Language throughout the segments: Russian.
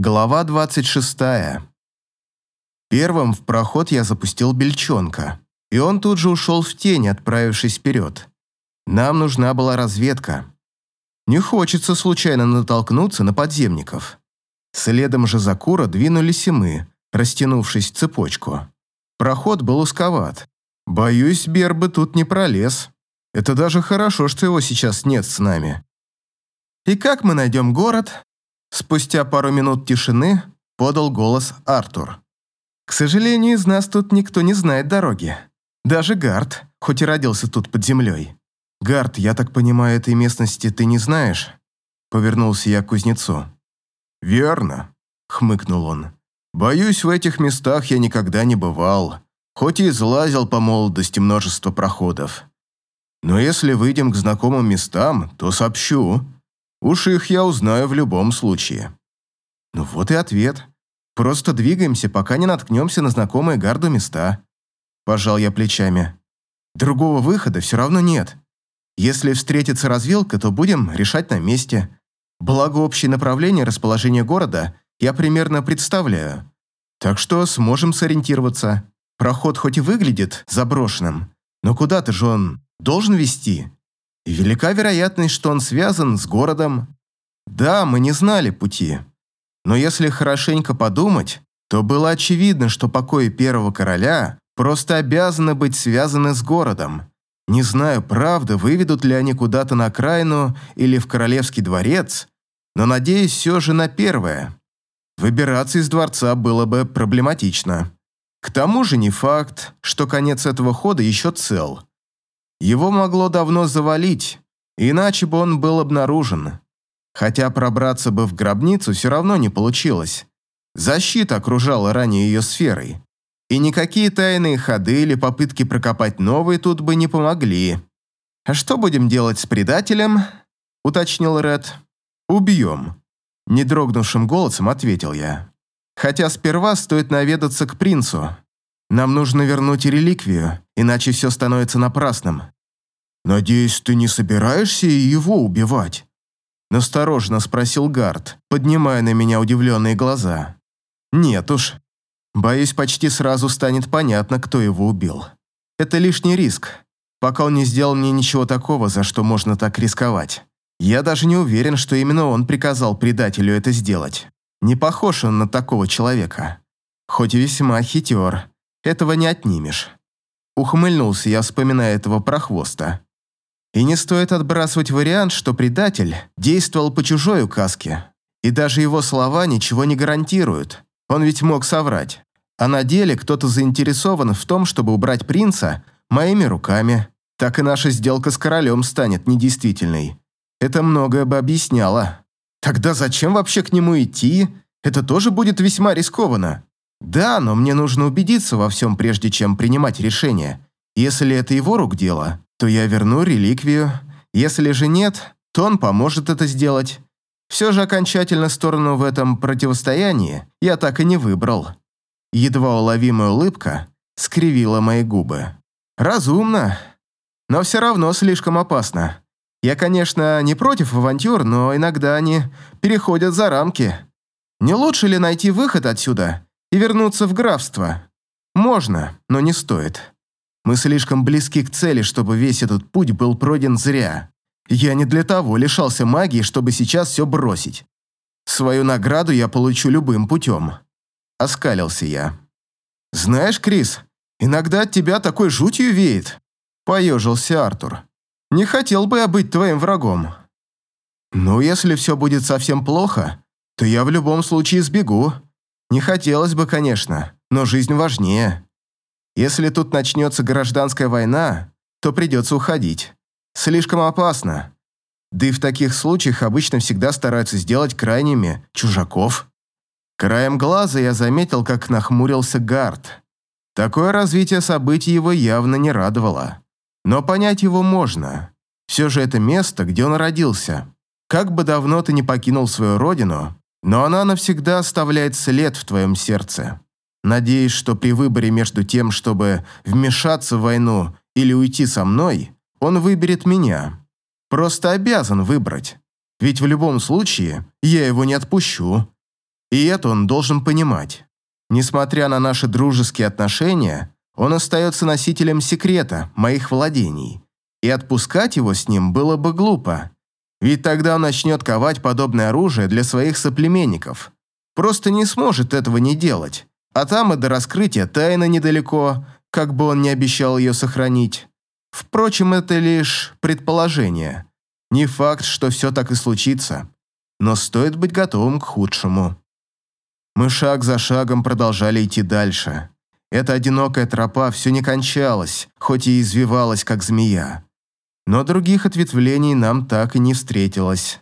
Глава 26. Первым в проход я запустил бельчонка, и он тут же ушел в тень, отправившись вперед. Нам нужна была разведка. Не хочется случайно натолкнуться на подземников. Следом же за Кура двинулись и мы, растянувшись в цепочку. Проход был узковат. Боюсь, Бербы тут не пролез. Это даже хорошо, что его сейчас нет с нами. «И как мы найдем город?» Спустя пару минут тишины подал голос Артур. «К сожалению, из нас тут никто не знает дороги. Даже Гард, хоть и родился тут под землей. Гард, я так понимаю, этой местности ты не знаешь?» Повернулся я к кузнецу. «Верно», — хмыкнул он. «Боюсь, в этих местах я никогда не бывал, хоть и излазил по молодости множество проходов. Но если выйдем к знакомым местам, то сообщу. Уж их я узнаю в любом случае. Ну вот и ответ. Просто двигаемся, пока не наткнемся на знакомые гарду места. Пожал я плечами. Другого выхода все равно нет. Если встретится развилка, то будем решать на месте. Благо общее направление расположения города я примерно представляю. Так что сможем сориентироваться. Проход хоть и выглядит заброшенным, но куда-то же он должен вести и велика вероятность, что он связан с городом. Да, мы не знали пути, но если хорошенько подумать, то было очевидно, что покои первого короля просто обязаны быть связаны с городом. Не знаю, правда, выведут ли они куда-то на окраину или в королевский дворец, но надеюсь все же на первое. Выбираться из дворца было бы проблематично. К тому же не факт, что конец этого хода еще цел. Его могло давно завалить, иначе бы он был обнаружен. Хотя пробраться бы в гробницу все равно не получилось. Защита окружала ранее ее сферой. И никакие тайные ходы или попытки прокопать новые тут бы не помогли. «А что будем делать с предателем?» – уточнил Ред. «Убьем», – недрогнувшим голосом ответил я. «Хотя сперва стоит наведаться к принцу. Нам нужно вернуть реликвию, иначе все становится напрасным. Надеюсь, ты не собираешься его убивать? Настороженно спросил Гард, поднимая на меня удивленные глаза. Нет уж. Боюсь, почти сразу станет понятно, кто его убил. Это лишний риск, пока он не сделал мне ничего такого, за что можно так рисковать. Я даже не уверен, что именно он приказал предателю это сделать. Не похож он на такого человека. Хоть и весьма хитер, этого не отнимешь. Ухмыльнулся я, вспоминая этого прохвоста. И не стоит отбрасывать вариант, что предатель действовал по чужой указке. И даже его слова ничего не гарантируют. Он ведь мог соврать. А на деле кто-то заинтересован в том, чтобы убрать принца моими руками. Так и наша сделка с королем станет недействительной. Это многое бы объясняло. Тогда зачем вообще к нему идти? Это тоже будет весьма рискованно. Да, но мне нужно убедиться во всем, прежде чем принимать решение. Если это его рук дело, то я верну реликвию. Если же нет, то он поможет это сделать. Все же окончательно сторону в этом противостоянии я так и не выбрал. Едва уловимая улыбка скривила мои губы. Разумно, но все равно слишком опасно. Я, конечно, не против авантюр, но иногда они переходят за рамки. Не лучше ли найти выход отсюда и вернуться в графство. Можно, но не стоит. Мы слишком близки к цели, чтобы весь этот путь был пройден зря. Я не для того лишался магии, чтобы сейчас все бросить. Свою награду я получу любым путем. Оскалился я. Знаешь, Крис, иногда от тебя такой жутью веет. Поежился Артур. Не хотел бы я быть твоим врагом. Ну, если все будет совсем плохо, то я в любом случае сбегу. Не хотелось бы, конечно, но жизнь важнее. Если тут начнется гражданская война, то придется уходить. Слишком опасно. Да и в таких случаях обычно всегда стараются сделать крайними чужаков. Краем глаза я заметил, как нахмурился Гард. Такое развитие событий его явно не радовало. Но понять его можно. Все же это место, где он родился. Как бы давно ты не покинул свою родину, но она навсегда оставляет след в твоем сердце. Надеюсь, что при выборе между тем, чтобы вмешаться в войну или уйти со мной, он выберет меня. Просто обязан выбрать. Ведь в любом случае я его не отпущу. И это он должен понимать. Несмотря на наши дружеские отношения, он остается носителем секрета моих владений, и отпускать его с ним было бы глупо. Ведь тогда он начнет ковать подобное оружие для своих соплеменников. Просто не сможет этого не делать. А там и до раскрытия тайны недалеко, как бы он ни обещал ее сохранить. Впрочем, это лишь предположение. Не факт, что все так и случится. Но стоит быть готовым к худшему. Мы шаг за шагом продолжали идти дальше. Эта одинокая тропа все не кончалась, хоть и извивалась, как змея но других ответвлений нам так и не встретилось.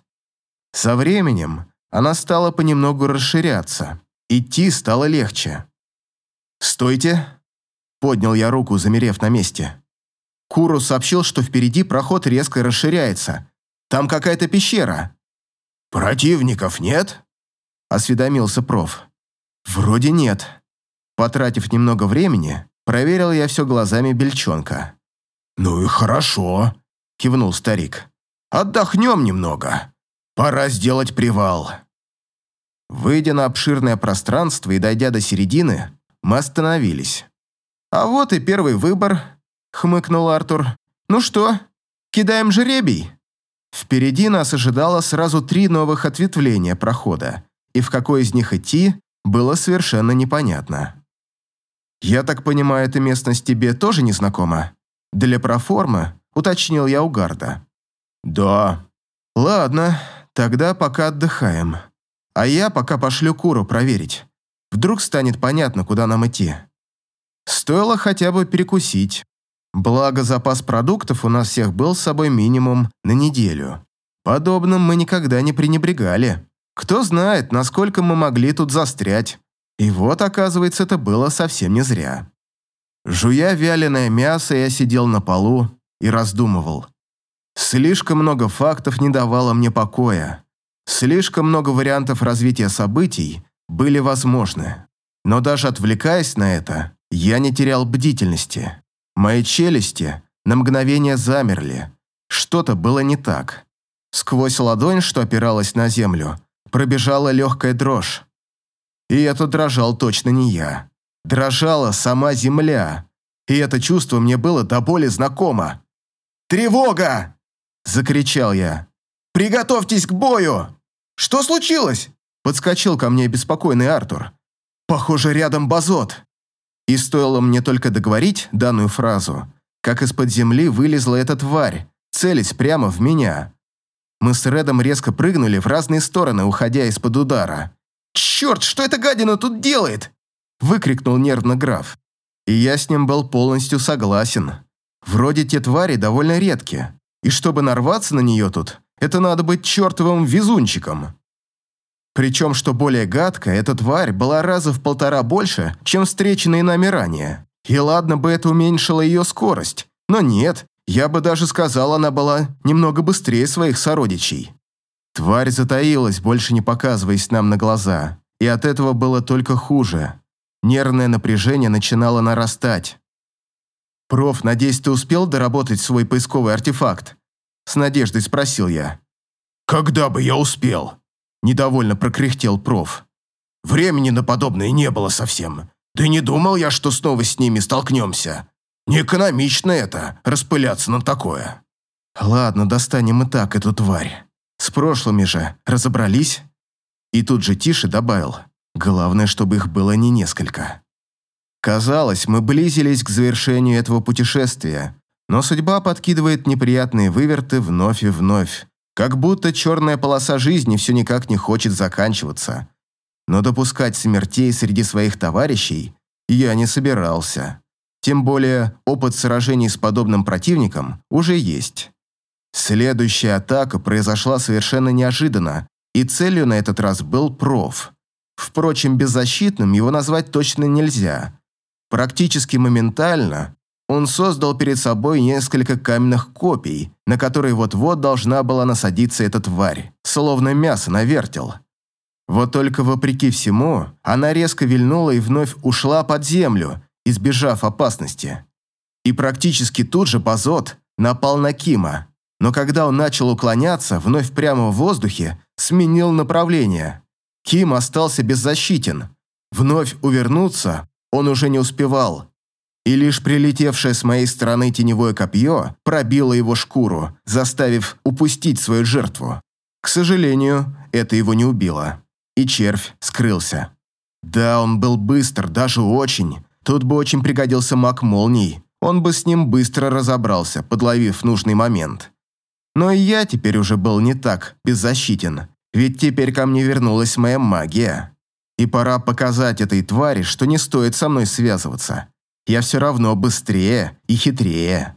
Со временем она стала понемногу расширяться, идти стало легче. «Стойте!» – поднял я руку, замерев на месте. Куру сообщил, что впереди проход резко расширяется. Там какая-то пещера. «Противников нет?» – осведомился проф. «Вроде нет». Потратив немного времени, проверил я все глазами бельчонка. «Ну и хорошо», – кивнул старик. «Отдохнем немного. Пора сделать привал». Выйдя на обширное пространство и дойдя до середины, мы остановились. «А вот и первый выбор», — хмыкнул Артур. «Ну что, кидаем жеребий?» Впереди нас ожидало сразу три новых ответвления прохода, и в какой из них идти, было совершенно непонятно. «Я так понимаю, эта местность тебе тоже не знакома? Для проформы уточнил я у гарда. «Да». «Ладно, тогда пока отдыхаем. А я пока пошлю Куру проверить. Вдруг станет понятно, куда нам идти. Стоило хотя бы перекусить. Благо, запас продуктов у нас всех был с собой минимум на неделю. Подобным мы никогда не пренебрегали. Кто знает, насколько мы могли тут застрять. И вот, оказывается, это было совсем не зря. Жуя вяленое мясо, я сидел на полу и раздумывал. Слишком много фактов не давало мне покоя. Слишком много вариантов развития событий были возможны. Но даже отвлекаясь на это, я не терял бдительности. Мои челюсти на мгновение замерли. Что-то было не так. Сквозь ладонь, что опиралась на землю, пробежала легкая дрожь. И это дрожал точно не я. Дрожала сама земля. И это чувство мне было до боли знакомо. «Тревога!» – закричал я. «Приготовьтесь к бою!» «Что случилось?» – подскочил ко мне беспокойный Артур. «Похоже, рядом базот». И стоило мне только договорить данную фразу, как из-под земли вылезла эта тварь, целясь прямо в меня. Мы с Редом резко прыгнули в разные стороны, уходя из-под удара. «Черт, что эта гадина тут делает?» – выкрикнул нервно граф. И я с ним был полностью согласен. Вроде те твари довольно редкие, и чтобы нарваться на нее тут, это надо быть чертовым везунчиком. Причем, что более гадко, эта тварь была раза в полтора больше, чем встреченные нами ранее. И ладно бы это уменьшило ее скорость, но нет, я бы даже сказал, она была немного быстрее своих сородичей. Тварь затаилась, больше не показываясь нам на глаза, и от этого было только хуже. Нервное напряжение начинало нарастать. «Проф, надеюсь, ты успел доработать свой поисковый артефакт?» С надеждой спросил я. «Когда бы я успел?» Недовольно прокряхтел проф. «Времени на подобное не было совсем. Да не думал я, что снова с ними столкнемся. Неэкономично это, распыляться на такое». «Ладно, достанем и так эту тварь. С прошлыми же разобрались?» И тут же тише добавил. «Главное, чтобы их было не несколько». Казалось, мы близились к завершению этого путешествия, но судьба подкидывает неприятные выверты вновь и вновь, как будто черная полоса жизни все никак не хочет заканчиваться. Но допускать смертей среди своих товарищей я не собирался. Тем более опыт сражений с подобным противником уже есть. Следующая атака произошла совершенно неожиданно, и целью на этот раз был проф. Впрочем, беззащитным его назвать точно нельзя. Практически моментально он создал перед собой несколько каменных копий, на которые вот-вот должна была насадиться эта тварь, словно мясо на вертел. Вот только вопреки всему, она резко вильнула и вновь ушла под землю, избежав опасности. И практически тут же Базот напал на Кима, но когда он начал уклоняться, вновь прямо в воздухе, сменил направление. Ким остался беззащитен. Вновь увернуться он уже не успевал. И лишь прилетевшее с моей стороны теневое копье пробило его шкуру, заставив упустить свою жертву. К сожалению, это его не убило. И червь скрылся. Да, он был быстр, даже очень. Тут бы очень пригодился маг молний. Он бы с ним быстро разобрался, подловив нужный момент. Но и я теперь уже был не так беззащитен. Ведь теперь ко мне вернулась моя магия. И пора показать этой твари, что не стоит со мной связываться. Я все равно быстрее и хитрее.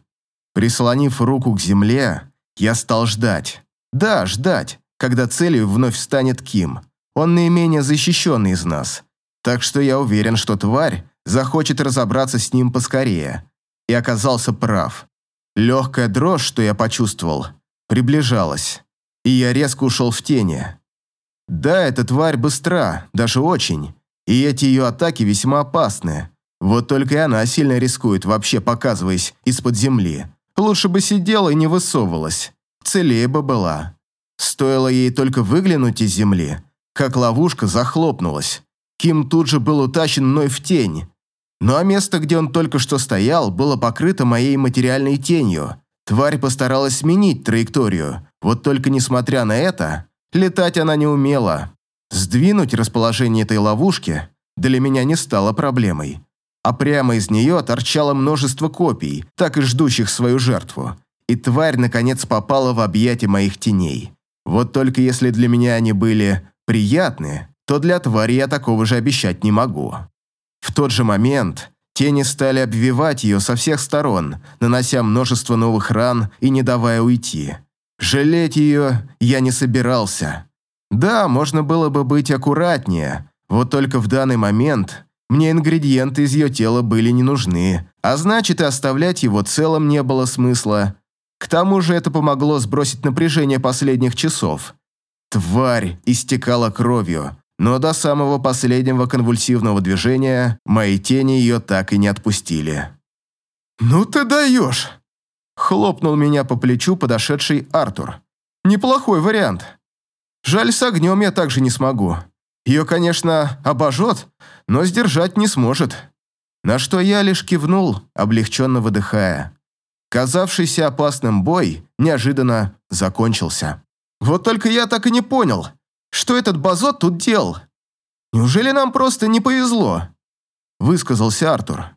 Прислонив руку к земле, я стал ждать. Да, ждать, когда целью вновь станет Ким. Он наименее защищенный из нас. Так что я уверен, что тварь захочет разобраться с ним поскорее. И оказался прав. Легкая дрожь, что я почувствовал, приближалась. И я резко ушел в тени. Да, эта тварь быстра, даже очень. И эти ее атаки весьма опасны. Вот только и она сильно рискует, вообще показываясь из-под земли. Лучше бы сидела и не высовывалась. Целее бы была. Стоило ей только выглянуть из земли, как ловушка захлопнулась. Ким тут же был утащен мной в тень. Ну а место, где он только что стоял, было покрыто моей материальной тенью. Тварь постаралась сменить траекторию. Вот только несмотря на это, летать она не умела. Сдвинуть расположение этой ловушки для меня не стало проблемой. А прямо из нее торчало множество копий, так и ждущих свою жертву. И тварь, наконец, попала в объятия моих теней. Вот только если для меня они были приятные, то для твари я такого же обещать не могу. В тот же момент тени стали обвивать ее со всех сторон, нанося множество новых ран и не давая уйти. Жалеть ее я не собирался. Да, можно было бы быть аккуратнее, вот только в данный момент мне ингредиенты из ее тела были не нужны, а значит и оставлять его целым не было смысла. К тому же это помогло сбросить напряжение последних часов. Тварь истекала кровью, но до самого последнего конвульсивного движения мои тени ее так и не отпустили. «Ну ты даешь!» Хлопнул меня по плечу подошедший Артур. «Неплохой вариант. Жаль, с огнем я также не смогу. Ее, конечно, обожжет, но сдержать не сможет». На что я лишь кивнул, облегченно выдыхая. Казавшийся опасным бой неожиданно закончился. Вот только я так и не понял, что этот базот тут делал? Неужели нам просто не повезло?» Высказался Артур.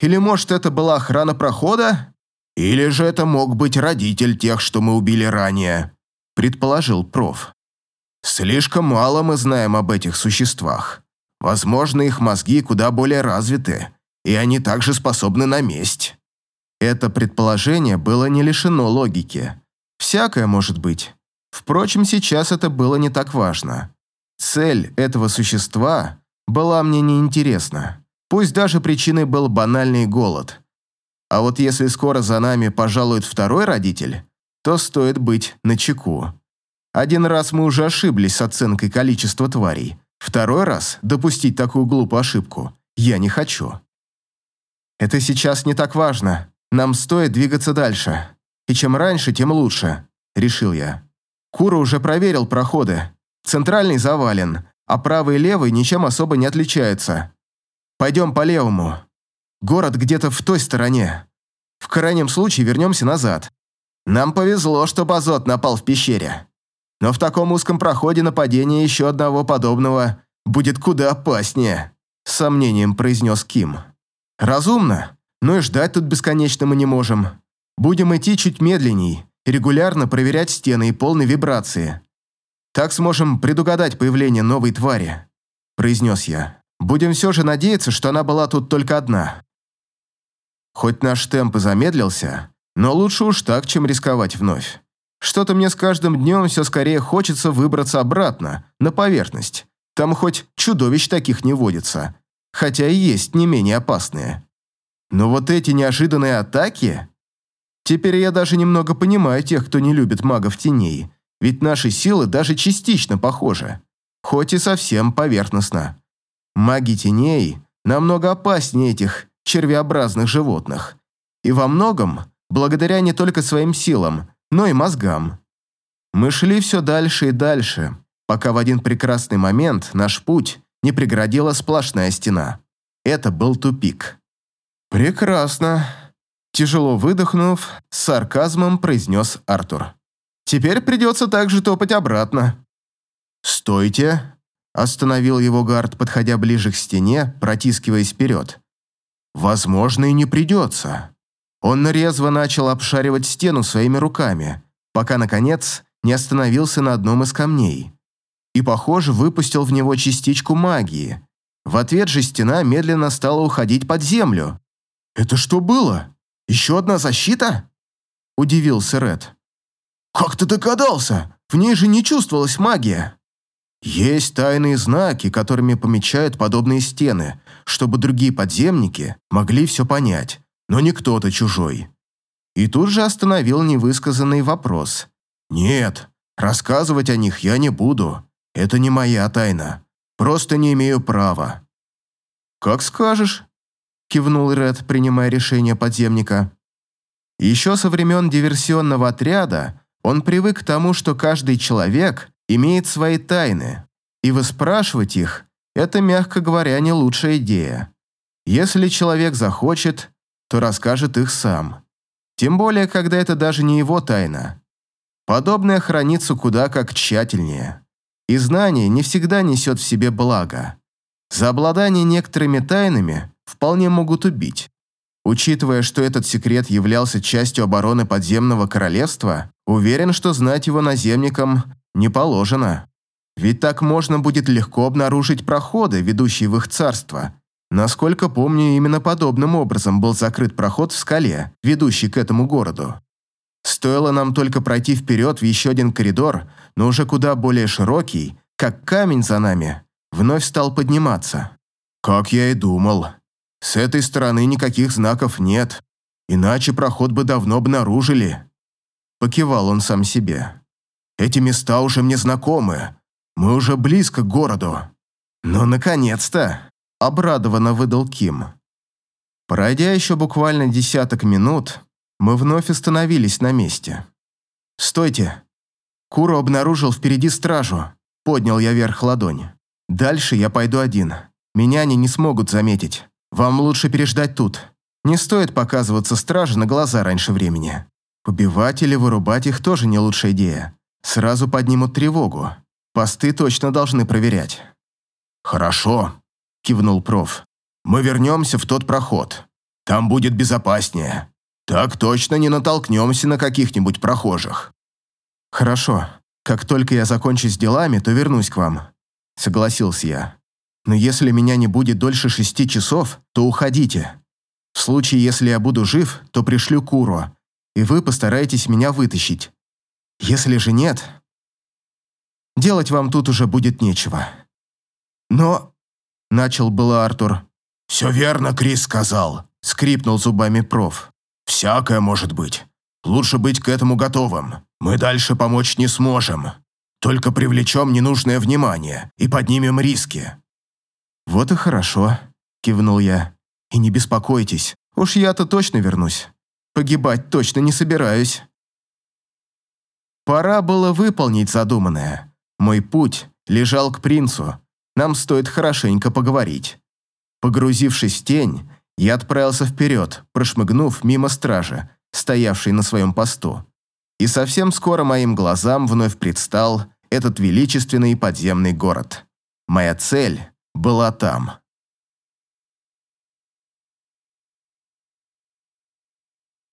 «Или, может, это была охрана прохода? Или же это мог быть родитель тех, что мы убили ранее?» Предположил проф. «Слишком мало мы знаем об этих существах. Возможно, их мозги куда более развиты, и они также способны на месть». Это предположение было не лишено логики. Всякое может быть. Впрочем, сейчас это было не так важно. Цель этого существа была мне неинтересна. Пусть даже причиной был банальный голод. А вот если скоро за нами пожалует второй родитель, то стоит быть начеку. Один раз мы уже ошиблись с оценкой количества тварей. Второй раз допустить такую глупую ошибку я не хочу. Это сейчас не так важно. Нам стоит двигаться дальше. И чем раньше, тем лучше, решил я. Кура уже проверил проходы. Центральный завален, а правый и левый ничем особо не отличаются. Пойдем по левому. Город где-то в той стороне. В крайнем случае вернемся назад. Нам повезло, что Базот напал в пещере. Но в таком узком проходе нападение еще одного подобного будет куда опаснее, с сомнением произнес Ким. Разумно, но и ждать тут бесконечно мы не можем. Будем идти чуть медленней, регулярно проверять стены и полные вибрации. Так сможем предугадать появление новой твари», – произнес я. «Будем все же надеяться, что она была тут только одна». Хоть наш темп и замедлился, но лучше уж так, чем рисковать вновь. Что-то мне с каждым днем все скорее хочется выбраться обратно, на поверхность. Там хоть чудовищ таких не водится, хотя и есть не менее опасные. Но вот эти неожиданные атаки Теперь я даже немного понимаю тех, кто не любит магов теней, ведь наши силы даже частично похожи, хоть и совсем поверхностно. Маги теней намного опаснее этих червеобразных животных, и во многом благодаря не только своим силам, но и мозгам. Мы шли все дальше и дальше, пока в один прекрасный момент наш путь не преградила сплошная стена. Это был тупик. «Прекрасно», – тяжело выдохнув, с сарказмом произнес Артур. «Теперь придется также топать обратно». «Стойте», – остановил его гард, подходя ближе к стене, протискиваясь вперед. «Возможно, и не придется». Он резво начал обшаривать стену своими руками, пока, наконец, не остановился на одном из камней. И, похоже, выпустил в него частичку магии. В ответ же стена медленно стала уходить под землю. «Это что было? Еще одна защита?» – удивился Ред. «Как ты догадался? В ней же не чувствовалась магия». Есть тайные знаки, которыми помечают подобные стены, чтобы другие подземники могли все понять, но не кто-то чужой. И тут же остановил невысказанный вопрос. «Нет, рассказывать о них я не буду. Это не моя тайна. Просто не имею права». «Как скажешь», – кивнул Ред, принимая решение подземника. Еще со времен диверсионного отряда он привык к тому, что каждый человек имеет свои тайны, и выспрашивать их – это, мягко говоря, не лучшая идея. Если человек захочет, то расскажет их сам. Тем более, когда это даже не его тайна. Подобное хранится куда как тщательнее. И знание не всегда несет в себе благо. За обладание некоторыми тайнами вполне могут убить. Учитывая, что этот секрет являлся частью обороны подземного королевства, уверен, что знать его наземникам не положено. Ведь так можно будет легко обнаружить проходы, ведущие в их царство. Насколько помню, именно подобным образом был закрыт проход в скале, ведущий к этому городу. Стоило нам только пройти вперед в еще один коридор, но уже куда более широкий, как камень за нами, вновь стал подниматься. Как я и думал. С этой стороны никаких знаков нет, иначе проход бы давно обнаружили. Покивал он сам себе. Эти места уже мне знакомы. Мы уже близко к городу. Ну, наконец-то! Обрадованно выдал Ким. Пройдя еще буквально десяток минут, мы вновь остановились на месте. «Стойте!» Куру обнаружил впереди стражу. Поднял я вверх ладонь. «Дальше я пойду один. Меня они не смогут заметить. Вам лучше переждать тут. Не стоит показываться страже на глаза раньше времени. Убивать или вырубать их тоже не лучшая идея. Сразу поднимут тревогу. Посты точно должны проверять». «Хорошо», – кивнул проф. «Мы вернемся в тот проход. Там будет безопаснее. Так точно не натолкнемся на каких-нибудь прохожих». «Хорошо. Как только я закончу с делами, то вернусь к вам», – согласился я. «Но если меня не будет дольше шести часов, то уходите. В случае, если я буду жив, то пришлю Куру, и вы постараетесь меня вытащить. Если же нет, делать вам тут уже будет нечего». «Но...» – начал было Артур. «Все верно Крис сказал», – скрипнул зубами проф. «Всякое может быть. Лучше быть к этому готовым. Мы дальше помочь не сможем. Только привлечем ненужное внимание и поднимем риски». «Вот и хорошо», – кивнул я. «И не беспокойтесь, уж я-то точно вернусь. Погибать точно не собираюсь». Пора было выполнить задуманное. Мой путь лежал к принцу. Нам стоит хорошенько поговорить. Погрузившись в тень, я отправился вперед, прошмыгнув мимо стражи, стоявшей на своем посту. И совсем скоро моим глазам вновь предстал этот величественный подземный город. Моя цель была там.